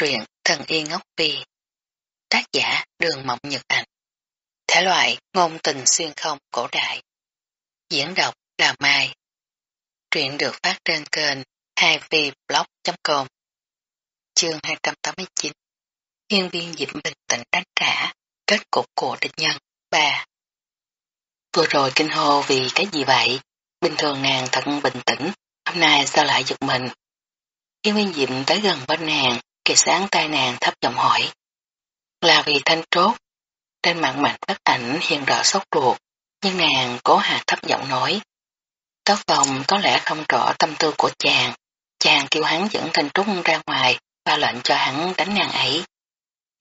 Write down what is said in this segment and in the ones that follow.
truyện Thần Y Ngốc Phi Tác giả Đường Mộng Nhật Ảnh Thể loại ngôn tình xuyên không cổ đại. Diễn đọc Đào Mai. Truyện được phát trên kênh 2vblog.com Chương 289 Hiên viên Diệp bình tĩnh đánh trả. Kết cục của địch nhân 3 Vừa rồi kinh hô vì cái gì vậy? Bình thường nàng thật bình tĩnh. Hôm nay sao lại giật mình? Hiên viên Diệp tới gần bên nàng kỳ sáng tai nàng thấp giọng hỏi. Là vì thanh trốt. Trên mặt mặt bất ảnh hiện rõ sốc ruột, nhưng nàng cố hạ thấp giọng nói. Tóc vòng có lẽ không rõ tâm tư của chàng. Chàng kêu hắn dẫn thanh trúc ra ngoài và lệnh cho hắn đánh nàng ấy.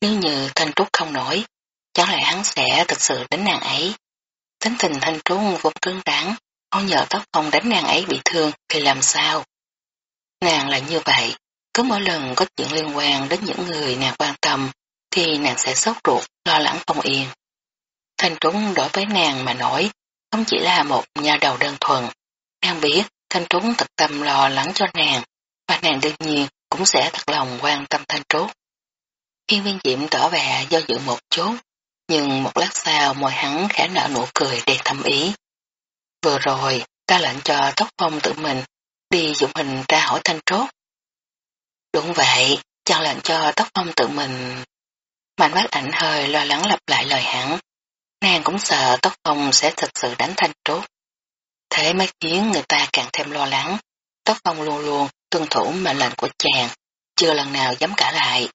Nếu như thanh trúc không nổi, chẳng lẽ hắn sẽ thực sự đánh nàng ấy. Tính tình thanh trúc vốn cứng rắn, không nhờ tóc phong đánh nàng ấy bị thương thì làm sao? Nàng là như vậy, cứ mỗi lần có chuyện liên quan đến những người nàng quan tâm, thì nàng sẽ sốt ruột, lo lắng không yên. Thanh Trúng đối với nàng mà nói, không chỉ là một nhà đầu đơn thuần. Nàng biết Thanh Trúng thật tâm lo lắng cho nàng, và nàng đương nhiên cũng sẽ thật lòng quan tâm Thanh Trúc. Hiên viên diệm tỏ vẻ do dự một chút, nhưng một lát sau môi hắn khẽ nở nụ cười đầy thâm ý. Vừa rồi, ta lệnh cho tóc phong tự mình đi dụng hình ra hỏi Thanh Trúc. Đúng vậy, chàng lệnh cho tóc phong tự mình. Mạnh bác ảnh hơi lo lắng lặp lại lời hắn. Nàng cũng sợ tóc phong sẽ thực sự đánh thanh trốt. Thế mới khiến người ta càng thêm lo lắng. Tóc phong luôn luôn tuân thủ mệnh lệnh của chàng, chưa lần nào dám cả lại.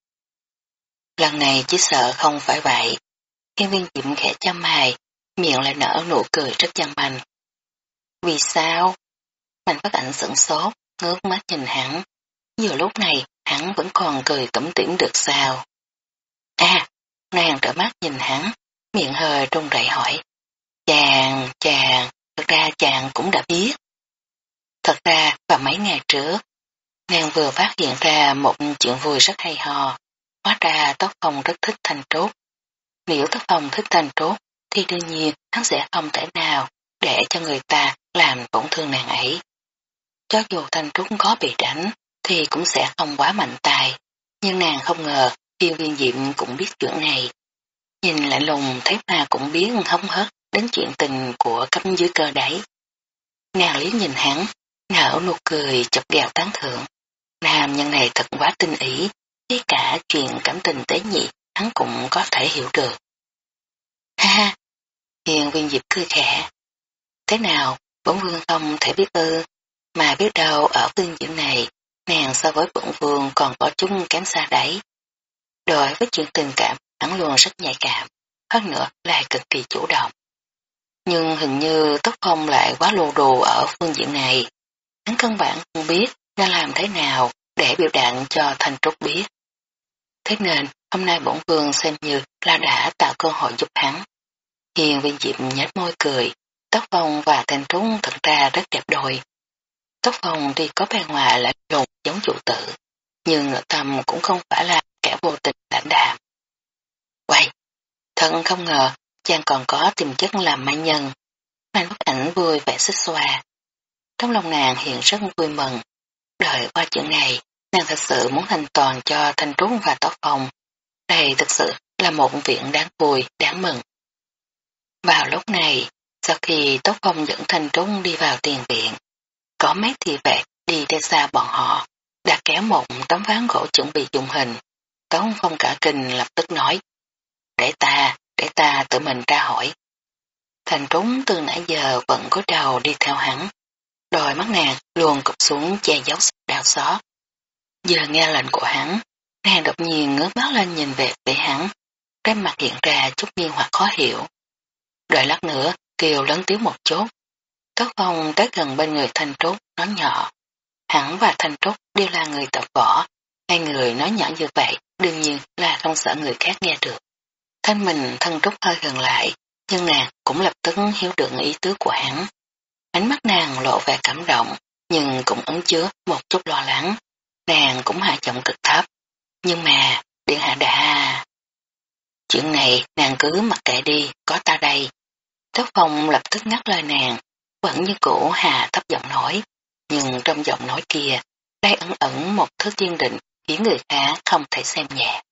Lần này chỉ sợ không phải vậy. thiên viên diệm khẽ chăm mày, miệng lại nở nụ cười rất chăm manh. Vì sao? Mạnh bác ảnh sửng sốt, ngước mắt nhìn hắn. Nhiều lúc này hắn vẫn còn cười cẩm tỉm được sao. À, nàng trở mắt nhìn hắn, miệng hơi trung rẩy hỏi. Chàng, chàng, thật ra chàng cũng đã biết. Thật ra vào mấy ngày trước, nàng vừa phát hiện ra một chuyện vui rất hay ho. Hóa ra Tóc Phong rất thích thanh trốt. Nếu Tóc Phong thích thanh trốt, thì đương nhiên hắn sẽ không thể nào để cho người ta làm tổn thương nàng ấy. Cho dù thanh trúc có bị đánh, thì cũng sẽ không quá mạnh tài. Nhưng nàng không ngờ tiêu viên diệm cũng biết chuyện này. Nhìn lại lùng thấy mà cũng biết hóng hớt đến chuyện tình của cấp dưới cơ đấy. Nàng liếc nhìn hắn, nở nụ cười chọc ghẹo tán thưởng. Nam nhân này thật quá tinh ý, ngay cả chuyện cảm tình tế nhị hắn cũng có thể hiểu được. Ha ha, hiền viên diệp cười khẽ. Thế nào, bốn vương không thể biết ư, mà biết đâu ở phương diện này nàng so với bổn vương còn có chúng kém xa đấy. Đối với chuyện tình cảm, hắn luôn rất nhạy cảm, hơn nữa lại cực kỳ chủ động. Nhưng hình như tóc phong lại quá lô đồ ở phương diện này. Hắn căn bản không biết nên làm thế nào để biểu đạn cho Thanh Trúc biết. Thế nên, hôm nay bổn vương xem như là đã tạo cơ hội giúp hắn. Hiền viên diệm nhếch môi cười, tóc phong và Thanh Trúc thật ra rất đẹp đôi. Tóc phòng thì có bề ngoài lạnh lùng giống chủ tử, nhưng nội tâm cũng không phải là kẻ vô tình lãnh đạm. Quay! Thân không ngờ, chàng còn có tiềm chất làm mai nhân. Mạnh bức ảnh vui vẻ xích xoa. Trong lòng nàng hiện rất vui mừng. Đợi qua chuyện này, nàng thật sự muốn thành toàn cho thanh trúc và tóc phòng. Đây thực sự là một viện đáng vui, đáng mừng. Vào lúc này, sau khi tóc phong dẫn thanh trúc đi vào tiền viện, có mấy thị vệ đi theo xa bọn họ, đã kéo một tấm ván gỗ chuẩn bị dùng hình. Tống phong cả kinh lập tức nói, để ta, để ta tự mình ra hỏi. Thành trúng từ nãy giờ vẫn có đầu đi theo hắn, đôi mắt nàng luôn cụp xuống che giấu đau xót. Giờ nghe lệnh của hắn, nàng đột nhiên ngước mắt lên nhìn về phía hắn, cái mặt hiện ra chút nghi hoặc khó hiểu. Đợi lát nữa, kêu lớn tiếng một chút, Tóc phong tới gần bên người Thanh Trúc, nói nhỏ. Hắn và Thanh Trúc đều là người tập võ. Hai người nói nhỏ như vậy, đương nhiên là không sợ người khác nghe được. Thanh mình Thanh Trúc hơi gần lại, nhưng nàng cũng lập tức hiểu được ý tứ của hắn. Ánh mắt nàng lộ vẻ cảm động, nhưng cũng ấn chứa một chút lo lắng. Nàng cũng hạ giọng cực thấp. Nhưng mà, điện hạ đã... Chuyện này nàng cứ mặc kệ đi, có ta đây. Tóc phong lập tức ngắt lời nàng, vẫn như cũ Hà thấp giọng nói, nhưng trong giọng nói kia, đây ẩn ẩn một thứ kiên định khiến người khác không thể xem nhẹ.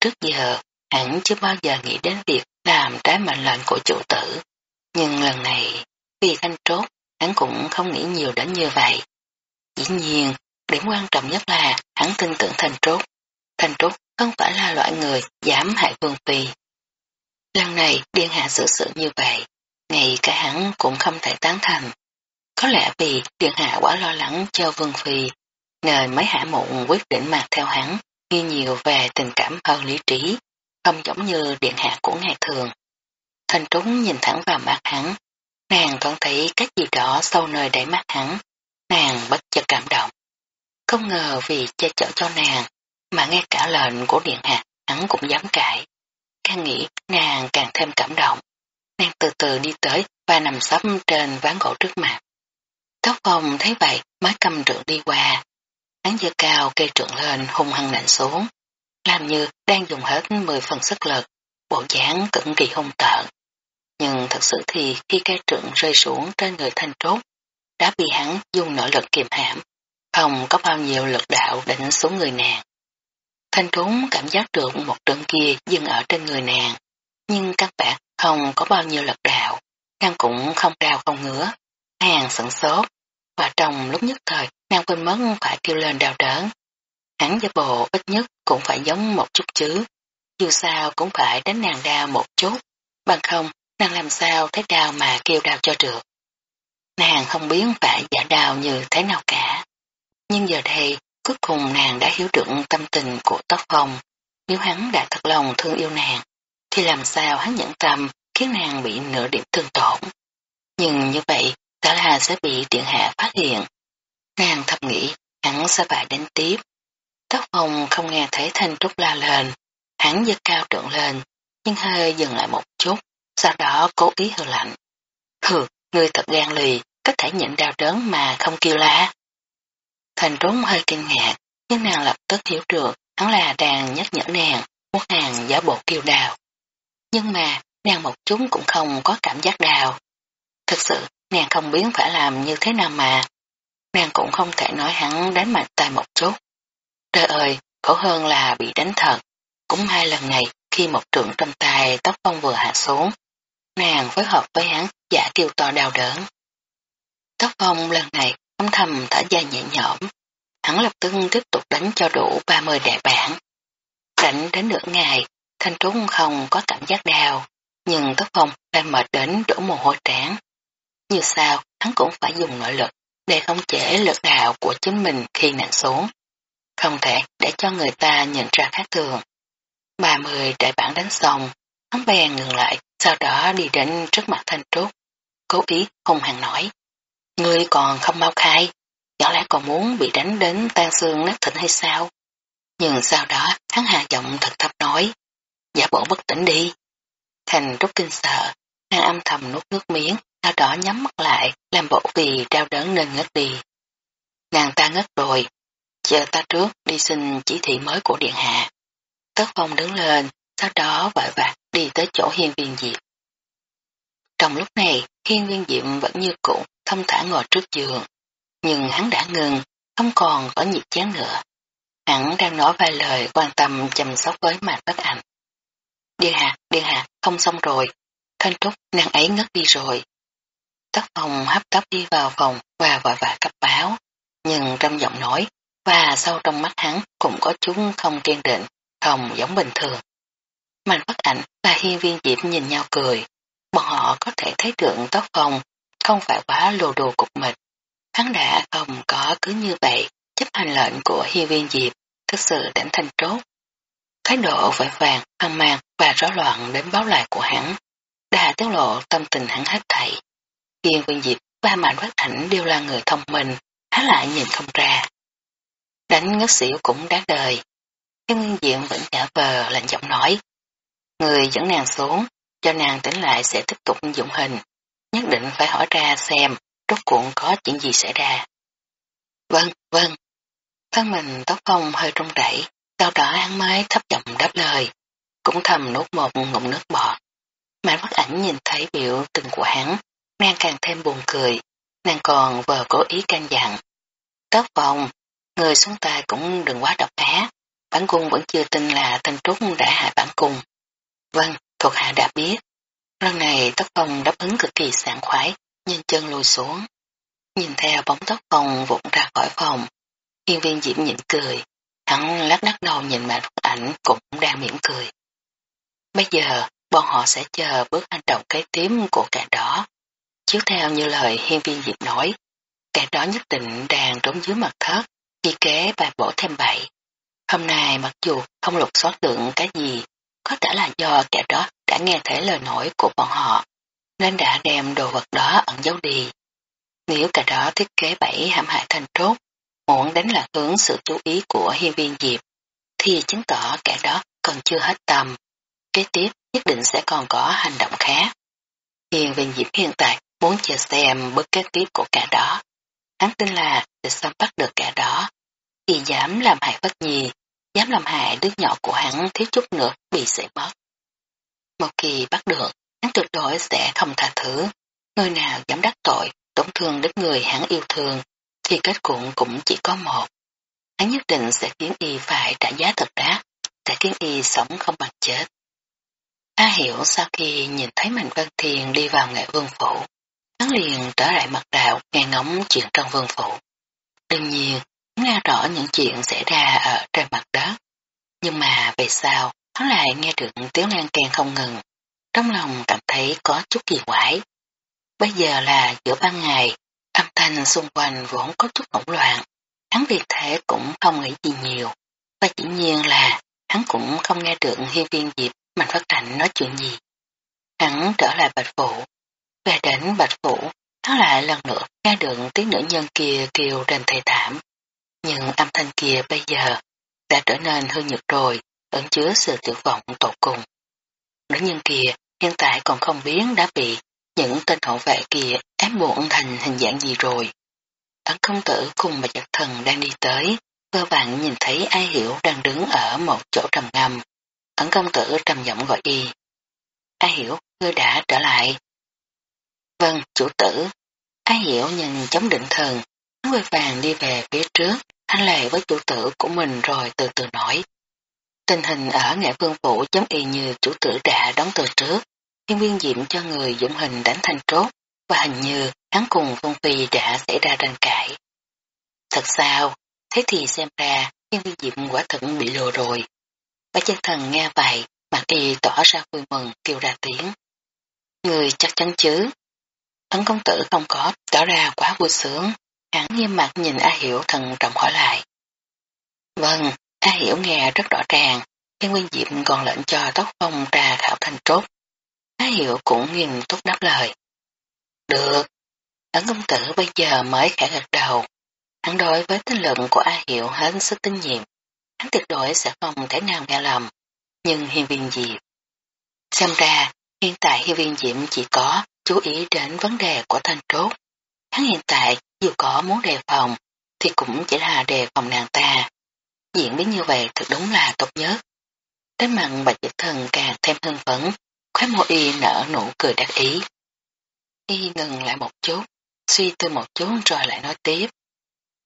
Trước giờ, hắn chưa bao giờ nghĩ đến việc làm trái mệnh lệnh của chủ tử. Nhưng lần này, vì thanh trốt, hắn cũng không nghĩ nhiều đến như vậy. Dĩ nhiên, điểm quan trọng nhất là hắn tin tưởng thanh trốt. Thanh trốt không phải là loại người dám hại vương phi. Lần này điên hạ xử sự như vậy, ngay cả hắn cũng không thể tán thành. Có lẽ vì điện hạ quá lo lắng cho vương phi, nên mấy hạ mụn quyết định mặc theo hắn, nghi nhiều về tình cảm hơn lý trí, không giống như điện hạ của ngày thường. Thanh trúng nhìn thẳng vào mắt hắn, nàng còn thấy cái gì đó sâu nơi đáy mắt hắn, nàng bất chợt cảm động. Không ngờ vì che chở cho nàng, mà nghe cả lệnh của điện hạ, hắn cũng dám cãi. Càng nghĩ nàng càng thêm cảm động. Nàng từ từ đi tới và nằm sấp trên ván gỗ trước mặt. Tóc phong thấy vậy mới cầm trượng đi qua. Hắn giơ cao cây trượng lên hung hăng nện xuống. Làm như đang dùng hết 10 phần sức lực, bộ dáng cực kỳ hung tợn. Nhưng thật sự thì khi cây trượng rơi xuống trên người thanh trốt, đã bị hắn dùng nội lực kiềm hãm, không có bao nhiêu lực đạo đánh xuống người nàng. Thanh trốn cảm giác được một trận kia dừng ở trên người nàng, nhưng các bạn không có bao nhiêu lực đạo, nàng cũng không đau không ngứa. Nàng sẵn sốt, và trong lúc nhất thời nàng quên mất phải kêu lên đau đớn. Hắn giả bộ ít nhất cũng phải giống một chút chứ, dù sao cũng phải đánh nàng đau một chút, bằng không nàng làm sao thấy đau mà kêu đau cho được. Nàng không biết phải giả đau như thế nào cả. Nhưng giờ đây, cuối cùng nàng đã hiểu được tâm tình của Tóc Phong. Nếu hắn đã thật lòng thương yêu nàng, thì làm sao hắn nhẫn tâm khiến nàng bị nửa điểm thương tổn. Nhưng như vậy, đó là sẽ bị điện hạ phát hiện. Nàng thầm nghĩ, hắn sẽ phải đến tiếp. Tóc phòng không nghe thấy thanh trúc la lên, hắn giơ cao trượng lên, nhưng hơi dừng lại một chút, sau đó cố ý hư lạnh. Hừ, ngươi thật gan lì, có thể nhận đau đớn mà không kêu la. Thành trốn hơi kinh ngạc, nhưng nàng lập tức hiểu được hắn là đang nhắc nhở nàng, muốn nàng giả bộ kêu đào. Nhưng mà, nàng một chút cũng không có cảm giác đào. Thực sự, nàng không biết phải làm như thế nào mà. Nàng cũng không thể nói hắn đánh mạnh tay một chút. Trời ơi, khổ hơn là bị đánh thật. Cũng hai lần này, khi một trượng trong tay tóc phong vừa hạ xuống, nàng phối hợp với hắn giả kêu to đau đớn. Tóc phong lần này âm thầm thở dài nhẹ nhõm, hắn lập tức tiếp tục đánh cho đủ 30 đại bản. Đánh đến nửa ngày, thanh trúc không có cảm giác đau, nhưng tóc phong lại mệt đến đổ mồ hôi trán. Như sao, hắn cũng phải dùng nội lực để không chế lực đạo của chính mình khi nặng xuống. Không thể để cho người ta nhận ra khác thường. 30 đại bản đánh xong, hắn bèn ngừng lại, sau đó đi đến trước mặt thanh trúc. Cố ý hung hăng nói. Ngươi còn không mau khai, chẳng lẽ còn muốn bị đánh đến tan xương nát thịt hay sao? Nhưng sau đó hắn hạ giọng thật thấp nói, giả bộ bất tỉnh đi. Thành rút kinh sợ, nàng âm thầm nuốt nước miếng, sau đó nhắm mắt lại, làm bộ vì đau đớn nên ngất đi. Nàng ta ngất rồi, chờ ta trước đi xin chỉ thị mới của điện hạ. Tất phong đứng lên, sau đó vội vã đi tới chỗ hiên viên diệp. Trong lúc này, hiên viên diệp vẫn như cũ, thông thả ngồi trước giường. Nhưng hắn đã ngừng, không còn có nhịp chán nữa. Hắn đang nói vài lời quan tâm chăm sóc với mặt bất ảnh điện hạ, điện hạ, không xong rồi. Thanh trúc, nàng ấy ngất đi rồi. Tất phòng hấp tấp đi vào phòng và vội vã cấp báo. Nhưng trong giọng nói và sâu trong mắt hắn cũng có chúng không kiên định, không giống bình thường. Mạnh bất ảnh và hiên viên diệp nhìn nhau cười. Bọn họ có thể thấy được tóc phòng không phải quá lồ đồ cục mịch. Hắn đã không có cứ như vậy, chấp hành lệnh của hiên viên diệp, thực sự đánh thanh trốt. Thái độ vội vàng, hoang mang và rối loạn đến báo lại của hắn, đã tiết lộ tâm tình hắn hết thảy. kiên viên diệp và mạnh phát ảnh đều là người thông minh, hắn lại nhìn không ra. Đánh ngất xỉu cũng đáng đời. Thiên Nguyên Diện vẫn trả vờ lạnh giọng nói. Người dẫn nàng xuống, cho nàng tỉnh lại sẽ tiếp tục dụng hình nhất định phải hỏi ra xem rốt cuộn có chuyện gì xảy ra. Vâng, vâng. Thân mình tóc phong hơi rung rẩy, sau đó án mới thấp giọng đáp lời, cũng thầm nuốt một ngụm nước bọt. Mạnh bất ảnh nhìn thấy biểu tình của hắn, nàng càng thêm buồn cười, nàng còn vờ cố ý can dặn. Tóc phong, người xuống tay cũng đừng quá độc ác. bản cung vẫn chưa tin là tên trúc đã hại bản cung. Vâng, thuộc hạ đã biết. Lần này tóc phòng đáp ứng cực kỳ sảng khoái, nhanh chân lùi xuống. Nhìn theo bóng tóc phòng vụn ra khỏi phòng, hiên viên diễm nhịn cười, hắn lắc đắc đầu nhìn mẹ ảnh cũng đang mỉm cười. Bây giờ, bọn họ sẽ chờ bước hành động kế tiếp của kẻ đó. Chiếu theo như lời hiên viên diệp nói, kẻ đó nhất định đang trốn dưới mặt thớt, chi kế bài bổ thêm bậy. Hôm nay mặc dù không lục soát được cái gì, có thể là do kẻ đó đã nghe thấy lời nói của bọn họ, nên đã đem đồ vật đó ẩn giấu đi. Nếu kẻ đó thiết kế bẫy hãm hại thành trốt, muốn đánh lạc hướng sự chú ý của hiên viên diệp, thì chứng tỏ kẻ đó còn chưa hết tầm. Kế tiếp nhất định sẽ còn có hành động khác. Hiên viên diệp hiện tại muốn chờ xem bước kế tiếp của kẻ đó. Hắn tin là sẽ sớm bắt được kẻ đó. Thì dám làm hại bất nhi, dám làm hại đứa nhỏ của hắn thiếu chút nữa bị sẽ mất. Một khi bắt được, hắn tuyệt đối sẽ không tha thứ. Người nào dám đắc tội, tổn thương đến người hắn yêu thương, thì kết cục cũng chỉ có một. Hắn nhất định sẽ khiến y phải trả giá thật đắt, sẽ khiến y sống không bằng chết. A hiểu sau khi nhìn thấy Mạnh văn Thiền đi vào nghệ vương phủ, hắn liền trở lại mặt đạo nghe ngóng chuyện trong vương phủ. Đương nhiên, nghe rõ những chuyện xảy ra ở trên mặt đất. Nhưng mà về sau, hắn lại nghe được tiếng lan kèn không ngừng. Trong lòng cảm thấy có chút kỳ quái. Bây giờ là giữa ban ngày, âm xung quanh vốn có chút hỗn loạn. Hắn vì thế cũng không nghĩ gì nhiều. Và chỉ nhiên là hắn cũng không nghe được hiên viên diệp Mạnh Phát Thành nói chuyện gì. Hắn trở lại Bạch Phủ. Về đến Bạch Phủ, hắn lại lần nữa nghe được tiếng nữ nhân kia kêu đền thầy thảm. Nhưng âm thanh kia bây giờ đã trở nên hư nhược rồi, ẩn chứa sự tuyệt vọng tột cùng. Nữ nhân kia hiện tại còn không biết đã bị những tên hộ vệ kia ép buộc thành hình dạng gì rồi. Ấn công tử cùng bà giật thần đang đi tới, cơ bản nhìn thấy ai hiểu đang đứng ở một chỗ trầm ngâm. Ấn công tử trầm giọng gọi y. Ai hiểu, ngươi đã trở lại. Vâng, chủ tử. Ai hiểu nhìn chống định thần, hắn vội vàng đi về phía trước, anh lề với chủ tử của mình rồi từ từ nói. Tình hình ở nghệ vương phủ giống y như chủ tử đã đóng từ trước, thiên viên diệm cho người dụng hình đánh thành trốt, và hình như hắn cùng Phương Phi đã xảy ra tranh cãi. Thật sao, thế thì xem ra thiên viên diệm quả thật bị lừa rồi. Bác chân thần nghe vậy, mặt y tỏ ra vui mừng kêu ra tiếng. Người chắc chắn chứ. Ấn công tử không có tỏ ra quá vui sướng, hắn nghiêm mặt nhìn A Hiểu thần trọng hỏi lại. Vâng, A Hiểu nghe rất rõ ràng, thiên nguyên diệm còn lệnh cho tóc phong ra khảo thành trốt. Thái Hiệu cũng nghiêm túc đáp lời. Được, ấn công tử bây giờ mới khẽ gật đầu. Hắn đối với tinh lượng của A Hiệu hết sức tín nhiệm hắn tuyệt đối sẽ không thể nào nghe lầm. Nhưng hiên viên diệp. Xem ra, hiện tại hiên viên diệp chỉ có chú ý đến vấn đề của thanh trốt. Hắn hiện tại dù có muốn đề phòng, thì cũng chỉ là đề phòng nàng ta. Diễn biến như vậy thật đúng là tốt nhất. Đến mặn bạch dịch thần càng thêm hưng phấn, khóe môi y nở nụ cười đắc ý. Y ngừng lại một chút, suy tư một chút rồi lại nói tiếp.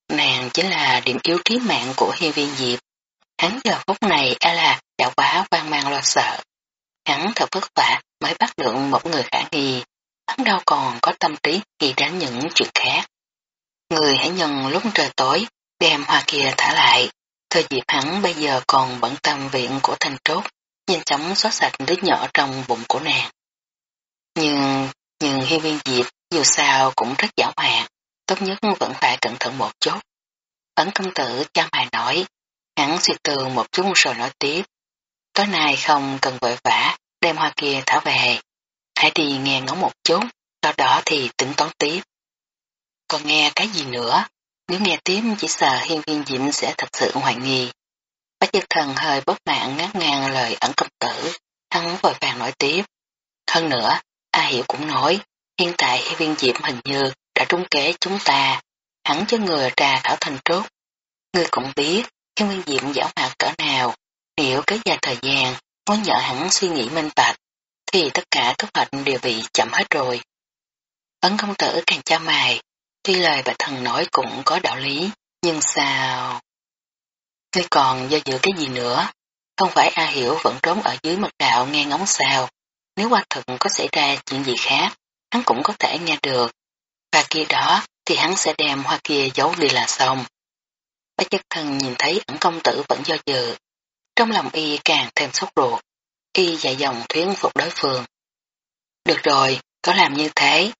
Nàng chính là điểm yếu trí mạng của hiên viên diệp. Hắn giờ phút này e là đã quá hoang mang lo sợ. Hắn thật vất vả mới bắt được một người khả nghi. Hắn đâu còn có tâm trí nghĩ đến những chuyện khác. Người hãy nhân lúc trời tối, đem hoa kia thả lại. Thời dịp hắn bây giờ còn bận tâm viện của thanh trốt, nhanh chóng xóa sạch đứa nhỏ trong bụng của nàng. Nhưng, nhưng hiên viên diệp dù sao cũng rất giả hoạt, tốt nhất vẫn phải cẩn thận một chút. Ấn công tử cha mày nói, Hắn suy tư một chút rồi nói tiếp. Tối nay không cần vội vã, đem hoa kia thả về. Hãy đi nghe ngóng một chút, sau đó thì tính toán tiếp. Còn nghe cái gì nữa? Nếu nghe tiếp chỉ sợ hiên viên diệm sẽ thật sự hoài nghi. Bác chức thần hơi bất mạng ngắt ngang lời ẩn công tử, hắn vội vàng nói tiếp. Hơn nữa, A Hiểu cũng nói, hiện tại viên diệm hình như đã trúng kế chúng ta, hắn cho người trà thảo thành trốt. Ngươi cũng biết, khi Nguyên Diệm giả hoạt cỡ nào, nếu kéo dài thời gian, muốn nhờ hắn suy nghĩ minh bạch, thì tất cả các hoạch đều bị chậm hết rồi. Ấn công tử càng cha mày, tuy lời bà thần nói cũng có đạo lý, nhưng sao... Ngươi còn do dự cái gì nữa? Không phải A Hiểu vẫn trốn ở dưới mật đạo nghe ngóng sao. Nếu qua thực có xảy ra chuyện gì khác, hắn cũng có thể nghe được. Và kia đó thì hắn sẽ đem hoa kia giấu đi là xong. Bác chất thân nhìn thấy ẩn công tử vẫn do dự. Trong lòng y càng thêm sốt ruột. Y dạy dòng thuyến phục đối phương. Được rồi, có làm như thế.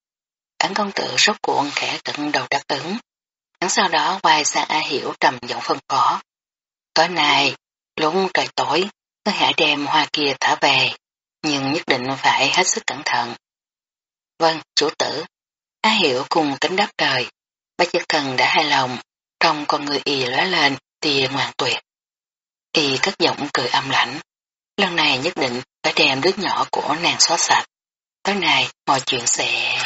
Ẩn công tử sốt cuộn khẽ cận đầu đáp ứng. Hắn sau đó quay sang A Hiểu trầm giọng phân phó. Tối nay, lúc trời tối, ngươi hãy đem hoa kia thả về, nhưng nhất định phải hết sức cẩn thận. Vâng, chủ tử. Á hiểu cùng tính đáp trời. Bác chất thần đã hài lòng, trong con người y lóe lên tia ngoan tuyệt. Y cất giọng cười âm lãnh. Lần này nhất định phải đem đứa nhỏ của nàng xóa sạch. Tối nay mọi chuyện sẽ...